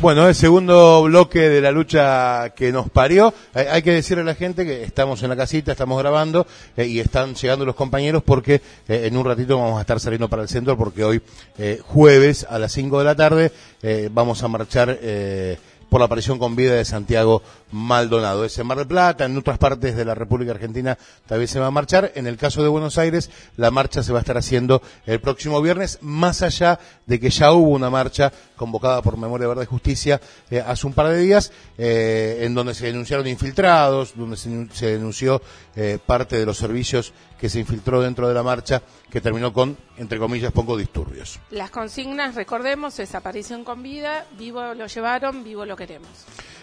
Bueno, el segundo bloque de la lucha que nos parió. Hay, que decirle a la gente que estamos en la casita, estamos grabando eh, y están llegando los compañeros porque eh, en un ratito vamos a estar saliendo para el centro porque hoy, eh, jueves a las 5 de la tarde, eh, vamos a marchar por la aparición con vida de Santiago Maldonado. Es en Mar del Plata, en otras partes de la República Argentina también se va a marchar. En el caso de Buenos Aires, la marcha se va a estar haciendo el próximo viernes, más allá de que ya hubo una marcha convocada por Memoria Verde y Justicia eh, hace un par de días, eh, en donde se denunciaron infiltrados, donde se, denunció eh, parte de los servicios que se infiltró dentro de la marcha, que terminó con, entre comillas, pocos disturbios. Las consignas, recordemos, es aparición con vida, vivo lo llevaron, vivo lo queremos.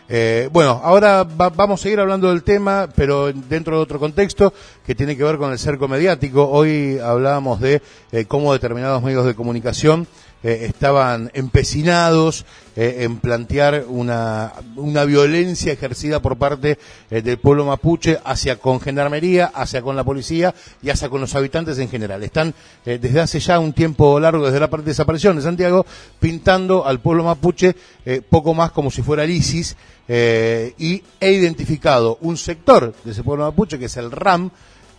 Eh, bueno, ahora va- vamos a seguir hablando del tema, pero dentro de otro contexto que tiene que ver con el cerco mediático. Hoy hablábamos de eh, cómo determinados medios de comunicación eh, estaban empecinados eh, en plantear una, una violencia ejercida por parte del pueblo mapuche hacia con gendarmería, hacia con la policía y hacia con los habitantes en general. Están desde hace ya un tiempo largo, desde la parte de desaparición de Santiago, pintando al pueblo mapuche poco más como si fuera el ISIS eh, y he identificado un sector de ese pueblo mapuche que es el RAM,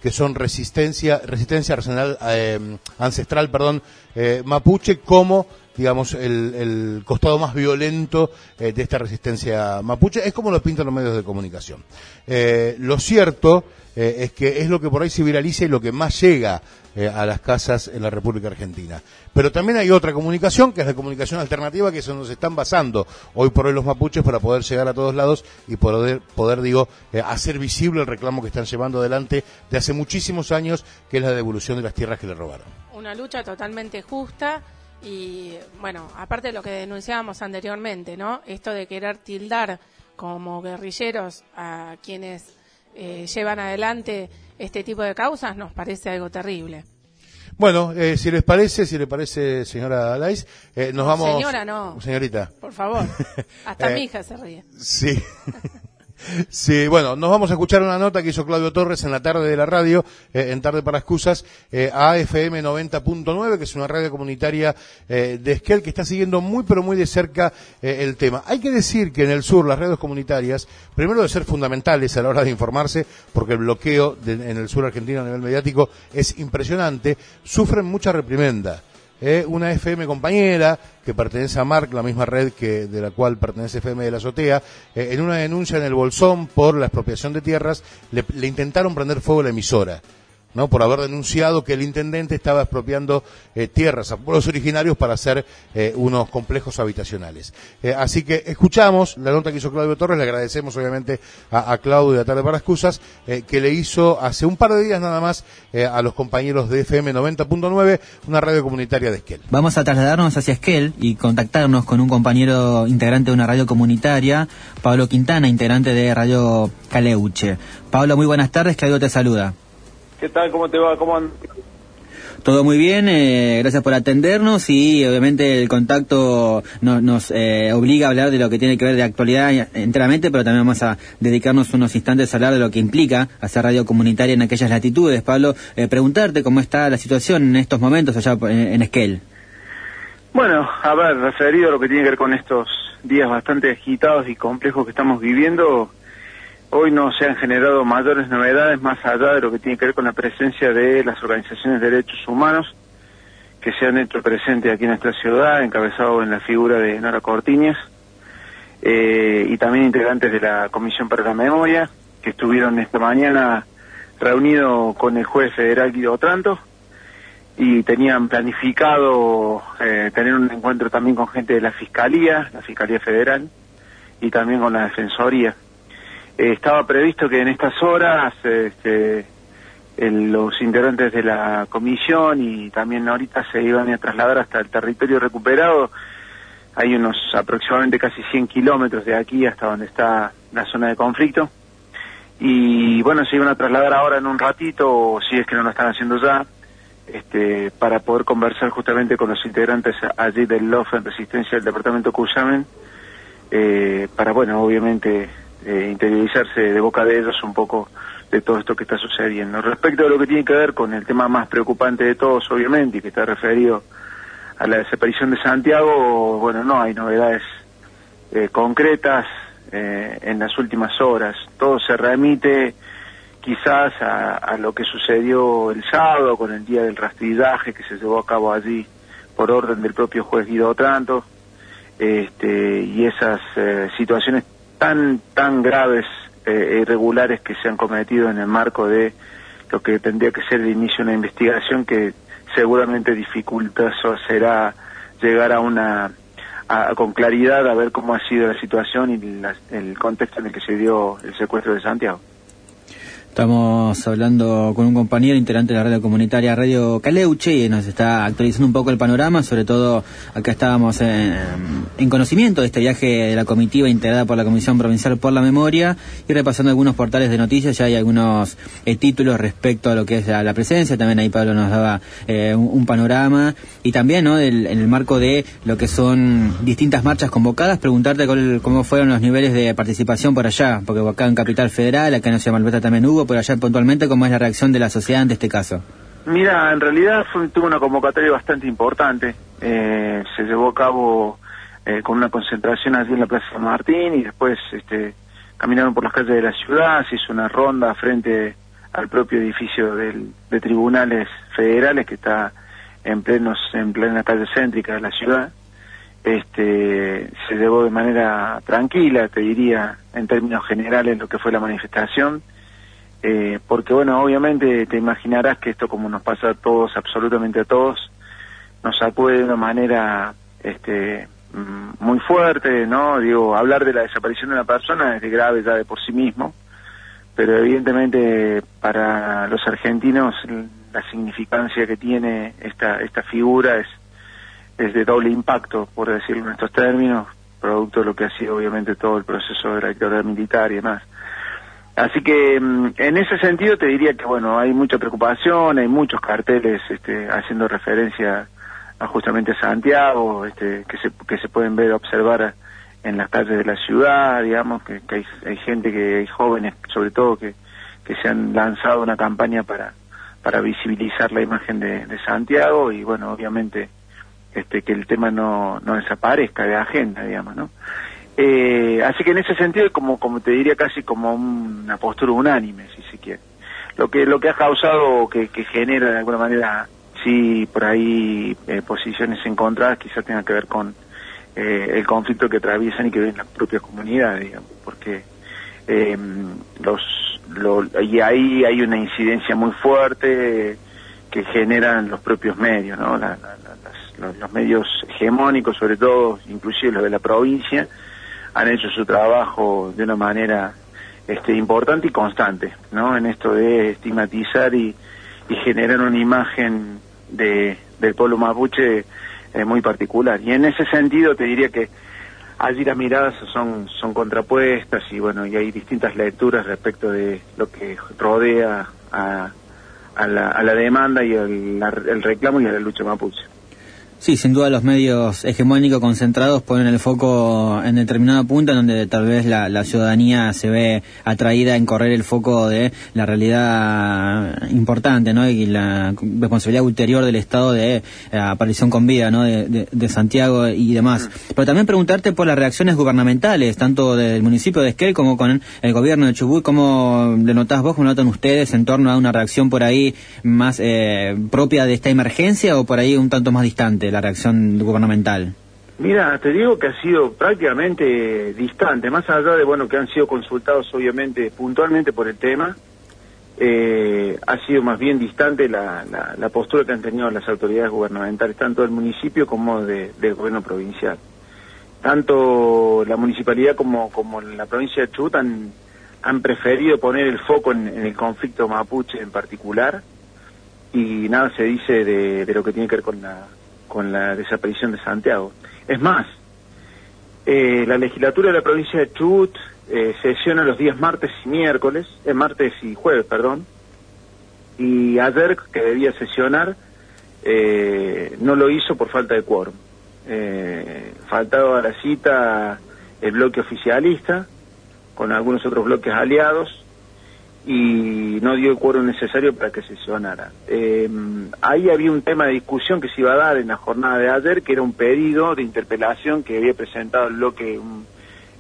que son resistencia, resistencia arsenal, eh, ancestral, perdón, eh, mapuche, como digamos el, el costado más violento eh, de esta resistencia mapuche. Es como lo pintan los medios de comunicación. Eh, lo cierto eh, es que es lo que por ahí se viraliza y lo que más llega eh, a las casas en la República Argentina. Pero también hay otra comunicación, que es la comunicación alternativa, que se están basando hoy por hoy los mapuches para poder llegar a todos lados y poder, poder digo, hacer visible el reclamo que están llevando adelante de hace muchísimos años, que es la devolución de las tierras que le robaron. Una lucha totalmente justa y, bueno, aparte de lo que denunciábamos anteriormente, ¿no? Esto de querer tildar como guerrilleros a quienes eh, llevan adelante este tipo de causas nos parece algo terrible. Bueno, eh, si les parece, si le parece, señora Alais, eh, nos vamos. Señora, no. Señorita. Por favor. Hasta Eh, mi hija se ríe. Sí. Sí, bueno, nos vamos a escuchar una nota que hizo Claudio Torres en la tarde de la radio, eh, en Tarde para Excusas, eh, a AFM 90.9, que es una radio comunitaria eh, de Esquel que está siguiendo muy pero muy de cerca eh, el tema. Hay que decir que en el sur las radios comunitarias, primero de ser fundamentales a la hora de informarse, porque el bloqueo en el sur argentino a nivel mediático es impresionante, sufren mucha reprimenda. Eh, una FM compañera que pertenece a Marc, la misma red que de la cual pertenece FM de la Azotea, eh, en una denuncia en el Bolsón por la expropiación de tierras, le, le intentaron prender fuego a la emisora. ¿No? por haber denunciado que el intendente estaba expropiando eh, tierras a pueblos originarios para hacer eh, unos complejos habitacionales. Eh, así que escuchamos la nota que hizo Claudio Torres, le agradecemos obviamente a, a Claudio de Tarde para Excusas, que le hizo hace un par de días nada más a los compañeros de FM 90.9, una radio comunitaria de Esquel. Vamos a trasladarnos hacia Esquel y contactarnos con un compañero integrante de una radio comunitaria, Pablo Quintana, integrante de Radio Caleuche. Pablo, muy buenas tardes, Claudio te saluda. ¿Qué tal? ¿Cómo te va? ¿Cómo andas? Todo muy bien, eh, gracias por atendernos y obviamente el contacto no- nos eh, obliga a hablar de lo que tiene que ver de actualidad enteramente, pero también vamos a dedicarnos unos instantes a hablar de lo que implica hacer radio comunitaria en aquellas latitudes. Pablo, eh, preguntarte cómo está la situación en estos momentos allá en, en Esquel. Bueno, a ver, referido a lo que tiene que ver con estos días bastante agitados y complejos que estamos viviendo, hoy no se han generado mayores novedades más allá de lo que tiene que ver con la presencia de las organizaciones de derechos humanos que se han hecho presentes aquí en nuestra ciudad, encabezado en la figura de Nora Cortiñas, eh, y también integrantes de la Comisión para la Memoria, que estuvieron esta mañana reunidos con el juez federal Guido Otranto, y tenían planificado eh, tener un encuentro también con gente de la Fiscalía, la Fiscalía Federal, y también con la Defensoría. Estaba previsto que en estas horas este, los integrantes de la comisión y también ahorita se iban a trasladar hasta el territorio recuperado. Hay unos aproximadamente casi 100 kilómetros de aquí hasta donde está la zona de conflicto. Y bueno, se iban a trasladar ahora en un ratito, o si es que no lo están haciendo ya, este, para poder conversar justamente con los integrantes allí del LOF en Resistencia del Departamento Cuyamen, eh, para, bueno, obviamente eh, interiorizarse de boca de ellos un poco de todo esto que está sucediendo. Respecto a lo que tiene que ver con el tema más preocupante de todos, obviamente, y que está referido a la desaparición de Santiago, bueno, no hay novedades eh, concretas eh, en las últimas horas. Todo se remite quizás a, lo que sucedió el sábado con el día del rastrillaje que se llevó a cabo allí por orden del propio juez Guido Otranto, este, y esas eh, situaciones tan, tan graves e irregulares que se han cometido en el marco de lo que tendría que ser el inicio de una investigación que seguramente dificultoso será llegar a una con claridad a ver cómo ha sido la situación y el contexto en el que se dio el secuestro de Santiago. Estamos hablando con un compañero integrante de la radio comunitaria Radio Caleuche y nos está actualizando un poco el panorama, sobre todo acá estábamos en, conocimiento de este viaje de la comitiva integrada por la Comisión Provincial por la Memoria y repasando algunos portales de noticias, ya hay algunos eh, títulos respecto a lo que es la, presencia, también ahí Pablo nos daba eh, un, panorama y también ¿no? en el marco de lo que son distintas marchas convocadas, preguntarte cómo fueron los niveles de participación por allá, porque acá en Capital Federal, acá en Ciudad Malveta también hubo, pero allá puntualmente, ¿cómo es la reacción de la sociedad ante este caso? Mira, en realidad fue, tuvo una convocatoria bastante importante. Eh, se llevó a cabo eh, con una concentración allí en la Plaza San Martín y después este, caminaron por las calles de la ciudad, se hizo una ronda frente al propio edificio del, de tribunales federales que está en plenos en plena calle céntrica de la ciudad. Este, se llevó de manera tranquila, te diría, en términos generales, lo que fue la manifestación. Eh, porque bueno, obviamente te imaginarás que esto como nos pasa a todos, absolutamente a todos, nos sacude de una manera este, mm, muy fuerte, ¿no? Digo, hablar de la desaparición de una persona es de grave ya de por sí mismo, pero evidentemente para los argentinos la significancia que tiene esta, esta figura es, es de doble impacto, por decirlo en estos términos, producto de lo que ha sido obviamente todo el proceso de la dictadura militar y demás. Así que mm, en ese sentido te diría que bueno, hay mucha preocupación, hay muchos carteles este, haciendo referencia a justamente Santiago, este, que se que se pueden ver observar en las calles de la ciudad, digamos que, hay, hay, gente que hay jóvenes sobre todo que, que se han lanzado una campaña para para visibilizar la imagen de, de Santiago y bueno, obviamente este que el tema no no desaparezca de agenda, digamos, ¿no? Eh, así que en ese sentido, como, como te diría, casi como una postura unánime, si se quiere. Lo que, lo que ha causado que, que genera de alguna manera, sí, por ahí eh, posiciones encontradas, quizás tenga que ver con eh, el conflicto que atraviesan y que ven las propias comunidades, digamos, porque los, y ahí hay una incidencia muy fuerte que generan los propios medios, ¿no? los, los medios hegemónicos, sobre todo, inclusive los de la provincia, han hecho su trabajo de una manera este, importante y constante, ¿no? En esto de estigmatizar y, generar una imagen de, del pueblo mapuche eh, muy particular. Y en ese sentido te diría que allí las miradas son, son contrapuestas y bueno, y hay distintas lecturas respecto de lo que rodea a, a, la, a la demanda y el reclamo y a la lucha mapuche. Sí, sin duda los medios hegemónicos concentrados ponen el foco en determinada punta donde tal vez la, ciudadanía se ve atraída en correr el foco de la realidad importante ¿no? y la responsabilidad ulterior del Estado de eh, aparición con vida ¿no? de, Santiago y demás. Pero también preguntarte por las reacciones gubernamentales, tanto del municipio de Esquel como con el gobierno de Chubut, ¿cómo le notás vos, cómo notan ustedes en torno a una reacción por ahí más eh, propia de esta emergencia o por ahí un tanto más distante? La reacción gubernamental? Mira, te digo que ha sido prácticamente distante, más allá de bueno que han sido consultados obviamente puntualmente por el tema, eh, ha sido más bien distante la, la, postura que han tenido las autoridades gubernamentales, tanto del municipio como del gobierno provincial. Tanto la municipalidad como, como la provincia de Chubut han, han preferido poner el foco en, el conflicto mapuche en particular y nada se dice de, de lo que tiene que ver con la con la desaparición de Santiago. Es más, eh, la legislatura de la provincia de Chubut eh, sesiona los días martes y miércoles, eh, martes y jueves, perdón, y ayer que debía sesionar eh, no lo hizo por falta de quórum. faltaba a la cita el bloque oficialista con algunos otros bloques aliados y no dio el quórum necesario para que sesionara. Eh, ahí había un tema de discusión que se iba a dar en la jornada de ayer, que era un pedido de interpelación que había presentado el bloque,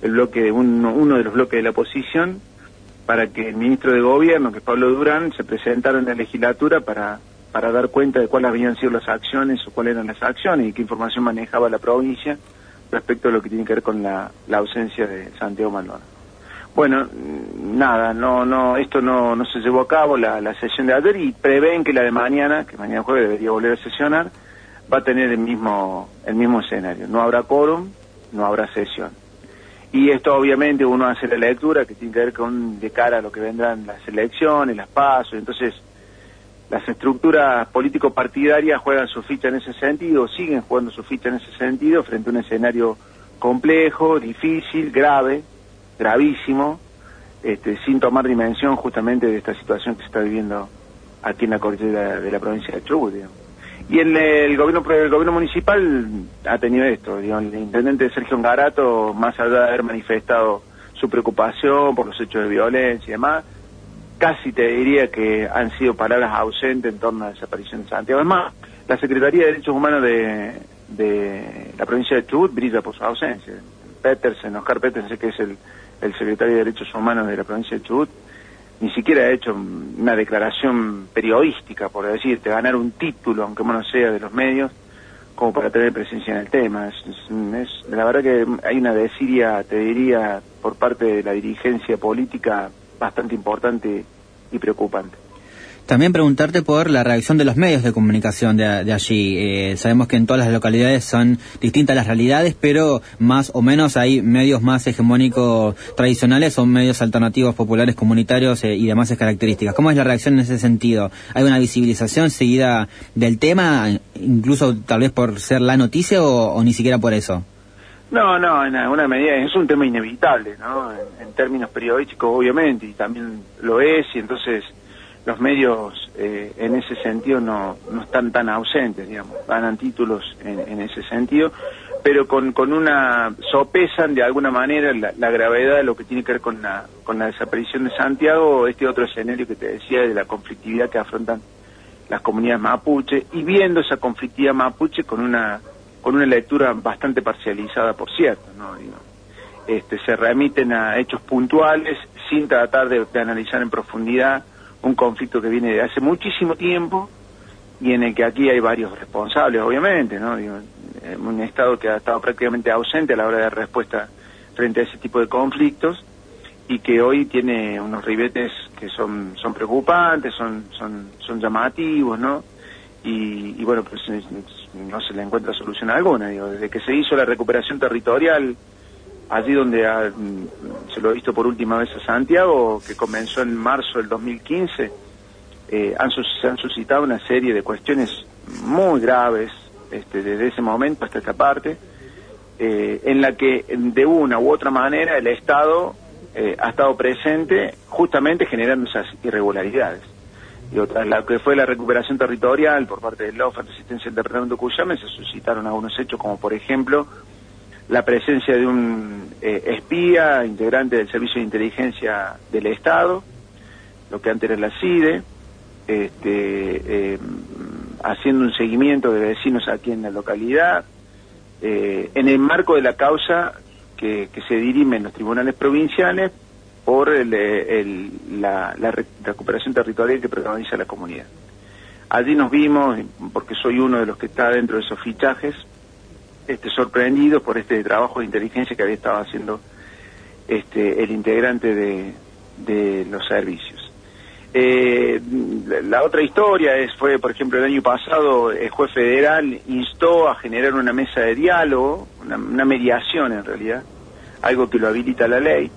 el bloque uno, uno de los bloques de la oposición para que el ministro de Gobierno, que es Pablo Durán, se presentara en la legislatura para, para dar cuenta de cuáles habían sido las acciones o cuáles eran las acciones y qué información manejaba la provincia respecto a lo que tiene que ver con la, la ausencia de Santiago Maldonado. Bueno, nada, no, no, esto no, no se llevó a cabo la, la sesión de ayer y prevén que la de mañana, que mañana jueves debería volver a sesionar, va a tener el mismo, el mismo escenario. No habrá quórum, no habrá sesión. Y esto obviamente uno hace la lectura que tiene que ver con de cara a lo que vendrán las elecciones, las pasos, entonces las estructuras político-partidarias juegan su ficha en ese sentido, siguen jugando su ficha en ese sentido frente a un escenario complejo, difícil, grave, gravísimo, este, sin tomar dimensión justamente de esta situación que se está viviendo aquí en la cordillera de la provincia de Chubut. Y el, el gobierno el gobierno municipal ha tenido esto, el intendente Sergio Garato, más allá de haber manifestado su preocupación por los hechos de violencia y demás, casi te diría que han sido palabras ausentes en torno a la desaparición de Santiago. Además, la Secretaría de Derechos Humanos de, de la provincia de Chubut brilla por su ausencia. Petersen, Oscar Petersen, que es el, el secretario de Derechos Humanos de la provincia de Chubut, ni siquiera ha hecho una declaración periodística, por decirte, ganar un título, aunque no sea de los medios, como para tener presencia en el tema. Es, la verdad que hay una desidia, te diría, por parte de la dirigencia política bastante importante y preocupante. También preguntarte por la reacción de los medios de comunicación de, allí. Eh, sabemos que en todas las localidades son distintas las realidades, pero más o menos hay medios más hegemónicos tradicionales o medios alternativos populares comunitarios eh, y demás características. ¿Cómo es la reacción en ese sentido? ¿Hay una visibilización seguida del tema, incluso tal vez por ser la noticia o, ni siquiera por eso? No, no, en alguna medida es un tema inevitable, ¿no? en términos periodísticos, obviamente, y también lo es, y entonces los medios eh, en ese sentido no, no están tan ausentes, digamos, ganan títulos en, ese sentido, pero con, con una sopesan de alguna manera la, gravedad de lo que tiene que ver con la, con la desaparición de Santiago, este otro escenario que te decía de la conflictividad que afrontan las comunidades mapuche y viendo esa conflictividad mapuche con una con una lectura bastante parcializada, por cierto, ¿no? este, se remiten a hechos puntuales sin tratar de analizar en profundidad un conflicto que viene de hace muchísimo tiempo y en el que aquí hay varios responsables, obviamente, ¿no? un Estado que ha estado prácticamente ausente a la hora de respuesta frente a ese tipo de conflictos y que hoy tiene unos ribetes que son son preocupantes, son son son llamativos, ¿no? Y, bueno, pues no se le encuentra solución alguna, digo, desde que se hizo la recuperación territorial allí donde mm, se lo he visto por última vez a Santiago, que comenzó en marzo del 2015, eh, han, se han suscitado una serie de cuestiones muy graves este, desde ese momento hasta esta parte, eh, en la que de una u otra manera el Estado eh, ha estado presente justamente generando esas irregularidades. Y otra, la que fue la recuperación territorial por parte del LOF, Resistencia del Departamento de Cuyame, se suscitaron algunos hechos como por ejemplo la presencia de un eh, espía, integrante del Servicio de Inteligencia del Estado, lo que antes era la CIDE, este, eh, haciendo un seguimiento de vecinos aquí en la localidad, eh, en el marco de la causa que, se dirime en los tribunales provinciales por la, la recuperación territorial que protagoniza la comunidad. Allí nos vimos, porque soy uno de los que está dentro de esos fichajes, este, sorprendidos por este trabajo de inteligencia que había estado haciendo este, el integrante de, los servicios. Eh, la, otra historia es fue, por ejemplo, el año pasado el juez federal instó a generar una mesa de diálogo, una, mediación en realidad, algo que lo habilita la ley,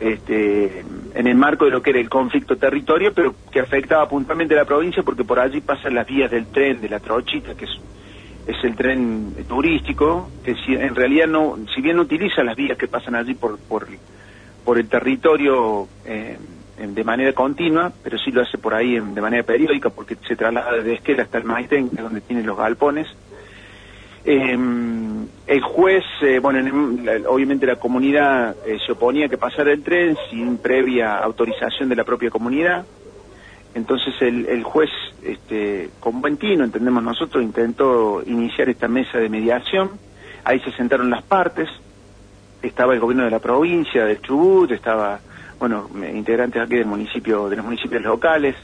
este, en el marco de lo que era el conflicto territorio, pero que afectaba puntualmente a la provincia porque por allí pasan las vías del tren, de la trochita, que es es el tren turístico, que si, en realidad no, si bien no utiliza las vías que pasan allí por, por, por el territorio eh, de manera continua, pero sí lo hace por ahí de manera periódica porque se traslada de Esquela hasta el Maitén, donde tiene los galpones. Eh, el juez, eh, bueno, obviamente la comunidad se oponía a que pasara el tren sin previa autorización de la propia comunidad. Entonces el, juez, este, con buen tino, entendemos nosotros, intentó iniciar esta mesa de mediación. Ahí se sentaron las partes. estaba el gobierno de la provincia, de Chubut, estaba, bueno, integrantes aquí del municipio, de los municipios locales,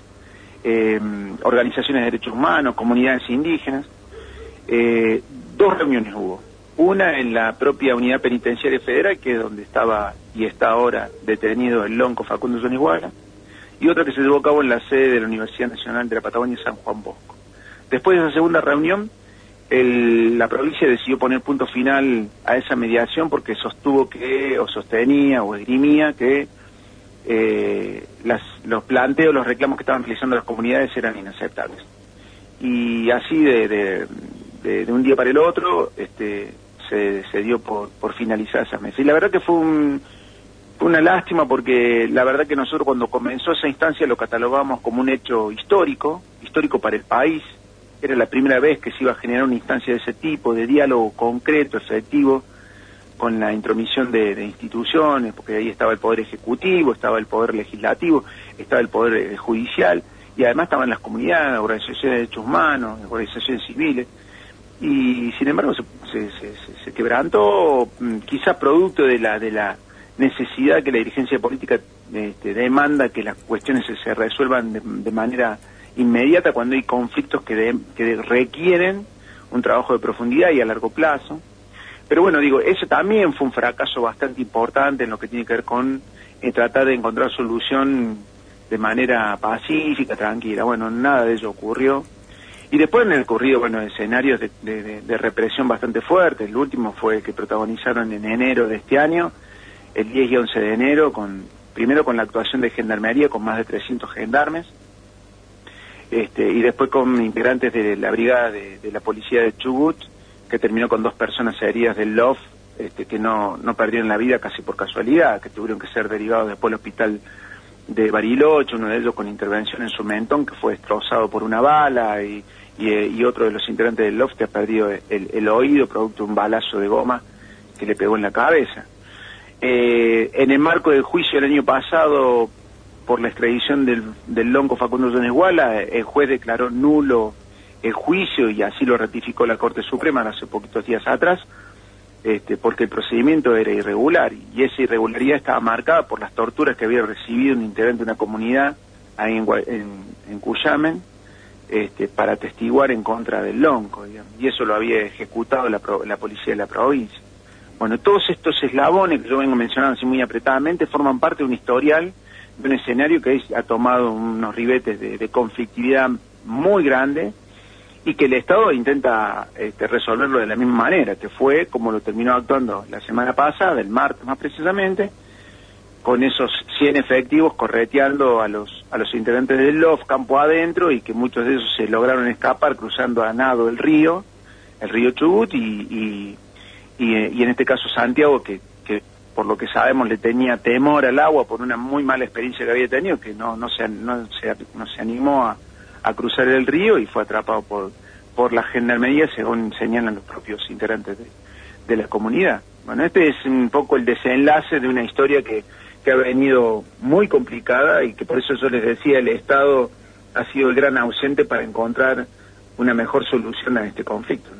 eh, organizaciones de derechos humanos, comunidades indígenas. Eh, dos reuniones hubo. Una en la propia unidad penitenciaria federal, que es donde estaba y está ahora detenido el lonco Facundo Zoniguala, y otra que se llevó a cabo en la sede de la Universidad Nacional de la Patagonia San Juan Bosco. Después de esa segunda reunión, la provincia decidió poner punto final a esa mediación porque sostuvo que, o sostenía, o esgrimía que eh, los planteos, los reclamos que estaban realizando las comunidades eran inaceptables. Y así de, un día para el otro este, se, dio por, por finalizar esa mesa. Y la verdad que fue una lástima porque la verdad que nosotros cuando comenzó esa instancia lo catalogamos como un hecho histórico, histórico para el país, era la primera vez que se iba a generar una instancia de ese tipo, de diálogo concreto, efectivo, con la intromisión de, instituciones, porque ahí estaba el Poder Ejecutivo, estaba el Poder Legislativo, estaba el Poder eh, Judicial, y además estaban las comunidades, organizaciones de derechos humanos, organizaciones civiles, y sin embargo se, se, quebrantó, mm, quizás producto de la, de la necesidad que la dirigencia política este, demanda que las cuestiones se, resuelvan de manera inmediata cuando hay conflictos que, que requieren un trabajo de profundidad y a largo plazo. Pero bueno, digo, eso también fue un fracaso bastante importante en lo que tiene que ver con eh, tratar de encontrar solución de manera pacífica, tranquila. Bueno, nada de ello ocurrió. Y después han ocurrido, bueno, escenarios de, de, represión bastante fuertes. El último fue el que protagonizaron en enero de este año, el 10 y 11 de enero, con primero con la actuación de Gendarmería con más de 300 gendarmes, este, y después con integrantes de la brigada de, la policía de Chubut, que terminó con dos personas heridas del LOF, este, que no, no perdieron la vida casi por casualidad, que tuvieron que ser derivados después al hospital de Bariloche, uno de ellos con intervención en su mentón, que fue destrozado por una bala, y, y, otro de los integrantes del LOF que ha perdido el, oído producto de un balazo de goma que le pegó en la cabeza. Eh, en el marco del juicio del año pasado por la extradición del, del lonco Facundo Iguala, el juez declaró nulo el juicio y así lo ratificó la Corte Suprema hace poquitos días atrás, este, porque el procedimiento era irregular y esa irregularidad estaba marcada por las torturas que había recibido un integrante de una comunidad ahí en, en, Cuyamen este, para atestiguar en contra del lonco, y eso lo había ejecutado la, la policía de la provincia. Bueno, todos estos eslabones que yo vengo mencionando así muy apretadamente forman parte de un historial un escenario que ha tomado unos ribetes de, conflictividad muy grande y que el Estado intenta este, resolverlo de la misma manera, que fue como lo terminó actuando la semana pasada, el martes más precisamente, con esos 100 efectivos correteando a los, a los integrantes del LOF campo adentro y que muchos de esos se lograron escapar cruzando a nado el río, el río Chubut y, y en este caso Santiago, que por lo que sabemos le tenía temor al agua por una muy mala experiencia que había tenido, que no, no, se, no, se, no se animó a, cruzar el río y fue atrapado por, por la gendarmería, según señalan los propios integrantes de, la comunidad. Bueno, este es un poco el desenlace de una historia que, que ha venido muy complicada y que por eso yo les decía, el Estado ha sido el gran ausente para encontrar una mejor solución a este conflicto.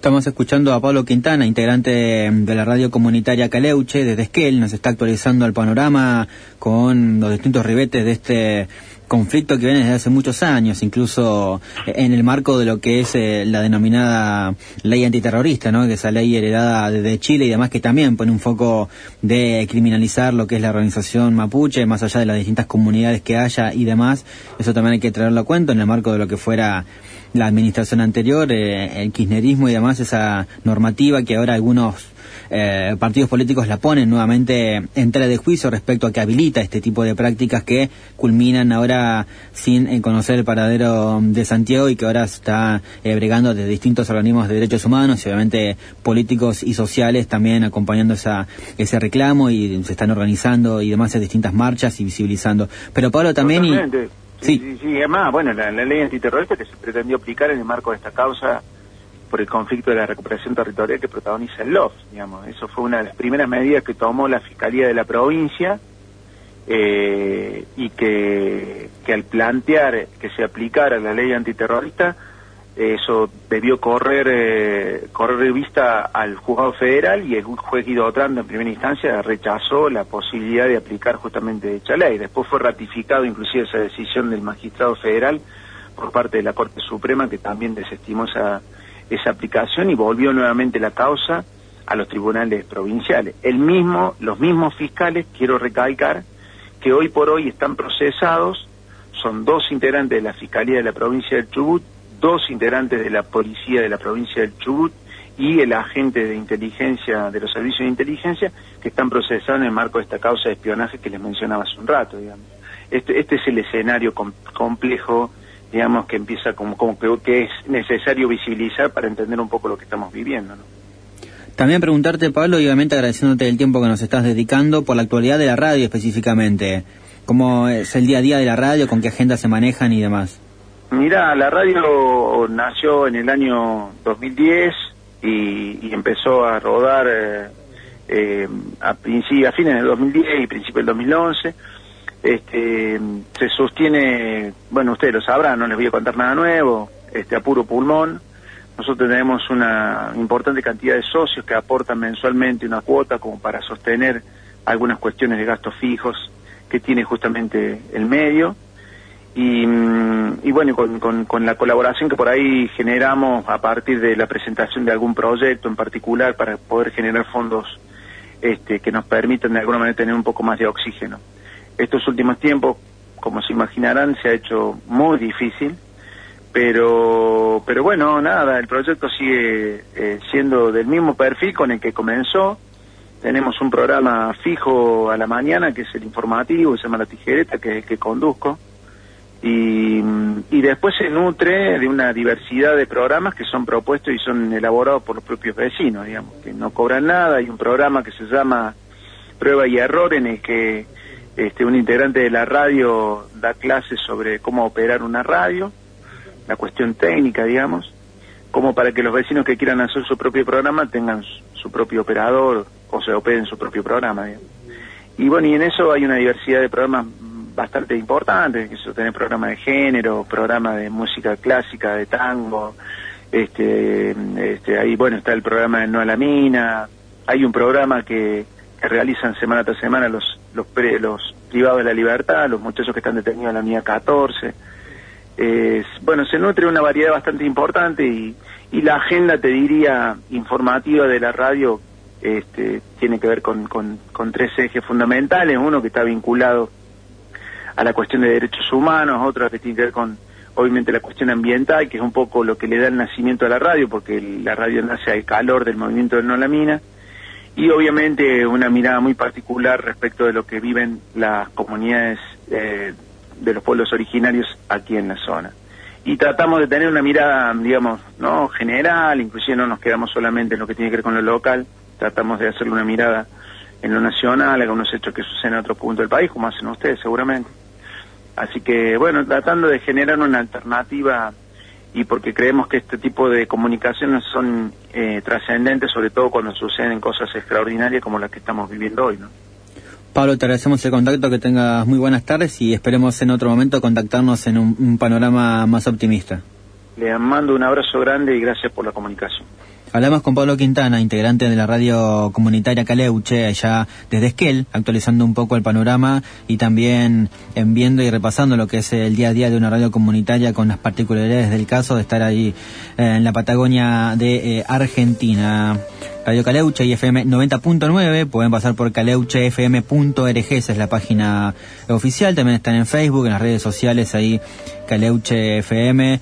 Estamos escuchando a Pablo Quintana, integrante de la radio comunitaria Caleuche, desde Esquel, nos está actualizando el panorama con los distintos ribetes de este conflicto que viene desde hace muchos años, incluso en el marco de lo que es eh, la denominada ley antiterrorista, ¿no? que es esa ley heredada desde Chile y demás, que también pone un foco de criminalizar lo que es la organización mapuche, más allá de las distintas comunidades que haya y demás. Eso también hay que traerlo a cuento en el marco de lo que fuera la administración anterior, eh, el kirchnerismo y demás, esa normativa que ahora algunos eh, partidos políticos la ponen nuevamente en tela de juicio respecto a que habilita este tipo de prácticas que culminan ahora sin eh, conocer el paradero de Santiago y que ahora está bregando de distintos organismos de derechos humanos y obviamente políticos y sociales también acompañando esa, ese reclamo y se están organizando y demás en distintas marchas y visibilizando. Pero Pablo también... Sí, sí, sí, además, bueno, la, ley antiterrorista que se pretendió aplicar en el marco de esta causa por el conflicto de la recuperación territorial que protagoniza el LOF, digamos. Eso fue una de las primeras medidas que tomó la Fiscalía de la provincia eh, y que, que al plantear que se aplicara la ley antiterrorista eso debió correr eh, correr vista al juzgado federal y el juez Guido Otrando en primera instancia rechazó la posibilidad de aplicar justamente dicha ley. Después fue ratificado inclusive esa decisión del magistrado federal por parte de la Corte Suprema que también desestimó esa, esa aplicación y volvió nuevamente la causa a los tribunales provinciales. El mismo, los mismos fiscales, quiero recalcar, que hoy por hoy están procesados, son dos integrantes de la Fiscalía de la provincia del Chubut, dos integrantes de la policía de la provincia del Chubut y el agente de inteligencia de los servicios de inteligencia que están procesados en el marco de esta causa de espionaje que les mencionaba hace un rato, digamos. Este, este es el escenario complejo, digamos, que empieza como, como que, es necesario visibilizar para entender un poco lo que estamos viviendo, También preguntarte, Pablo, y obviamente agradeciéndote el tiempo que nos estás dedicando por la actualidad de la radio específicamente. ¿Cómo es el día a día de la radio? ¿Con qué agenda se manejan y demás? Mira, la radio nació en el año 2010 y, y empezó a rodar eh, eh, a, a fines del 2010 y principios del 2011. Este, se sostiene, bueno, ustedes lo sabrán, no les voy a contar nada nuevo, este, a puro pulmón. Nosotros tenemos una importante cantidad de socios que aportan mensualmente una cuota como para sostener algunas cuestiones de gastos fijos que tiene justamente el medio y, mm, y bueno, con, con, con, la colaboración que por ahí generamos a partir de la presentación de algún proyecto en particular para poder generar fondos este, que nos permitan de alguna manera tener un poco más de oxígeno. Estos últimos tiempos, como se imaginarán, se ha hecho muy difícil, pero, pero bueno, nada, el proyecto sigue eh, siendo del mismo perfil con el que comenzó. Tenemos un programa fijo a la mañana, que es el informativo, se llama La Tijereta, que es el que conduzco y, y, después se nutre de una diversidad de programas que son propuestos y son elaborados por los propios vecinos, digamos, que no cobran nada. Hay un programa que se llama Prueba y Error en el que este, un integrante de la radio da clases sobre cómo operar una radio, la cuestión técnica, digamos, como para que los vecinos que quieran hacer su propio programa tengan su, propio operador o se operen su propio programa. Y bueno, y en eso hay una diversidad de programas bastante importante, que eso tener programa de género, programa de música clásica, de tango, este, este, ahí bueno está el programa de No a la Mina, hay un programa que, realizan semana tras semana los, los, los privados de la libertad, los muchachos que están detenidos en la Mía 14. bueno, se nutre una variedad bastante importante y, y la agenda, te diría, informativa de la radio este, tiene que ver con, con, con tres ejes fundamentales. Uno que está vinculado a la cuestión de derechos humanos, otra que tiene que ver con, obviamente, la cuestión ambiental, que es un poco lo que le da el nacimiento a la radio, porque la radio nace al calor del movimiento de No la Mina, y obviamente una mirada muy particular respecto de lo que viven las comunidades eh, de los pueblos originarios aquí en la zona. Y tratamos de tener una mirada, digamos, no general, inclusive no nos quedamos solamente en lo que tiene que ver con lo local, tratamos de hacerle una mirada en lo nacional, algunos hechos que suceden en otro punto del país, como hacen ustedes seguramente. Así que, bueno, tratando de generar una alternativa y porque creemos que este tipo de comunicaciones son eh, trascendentes, sobre todo cuando suceden cosas extraordinarias como las que estamos viviendo hoy, ¿no? Pablo, te agradecemos el contacto, que tengas muy buenas tardes y esperemos en otro momento contactarnos en un panorama más optimista. Le mando un abrazo grande y gracias por la comunicación. Hablamos con Pablo Quintana, integrante de la radio comunitaria Caleuche, allá desde Esquel, actualizando un poco el panorama y también viendo y repasando lo que es el día a día de una radio comunitaria con las particularidades del caso de estar ahí eh, en la Patagonia de eh, Argentina. Radio Caleuche y FM 90.9, pueden pasar por caleuchefm.org, esa es la página oficial, también están en Facebook, en las redes sociales ahí Caleuche FM.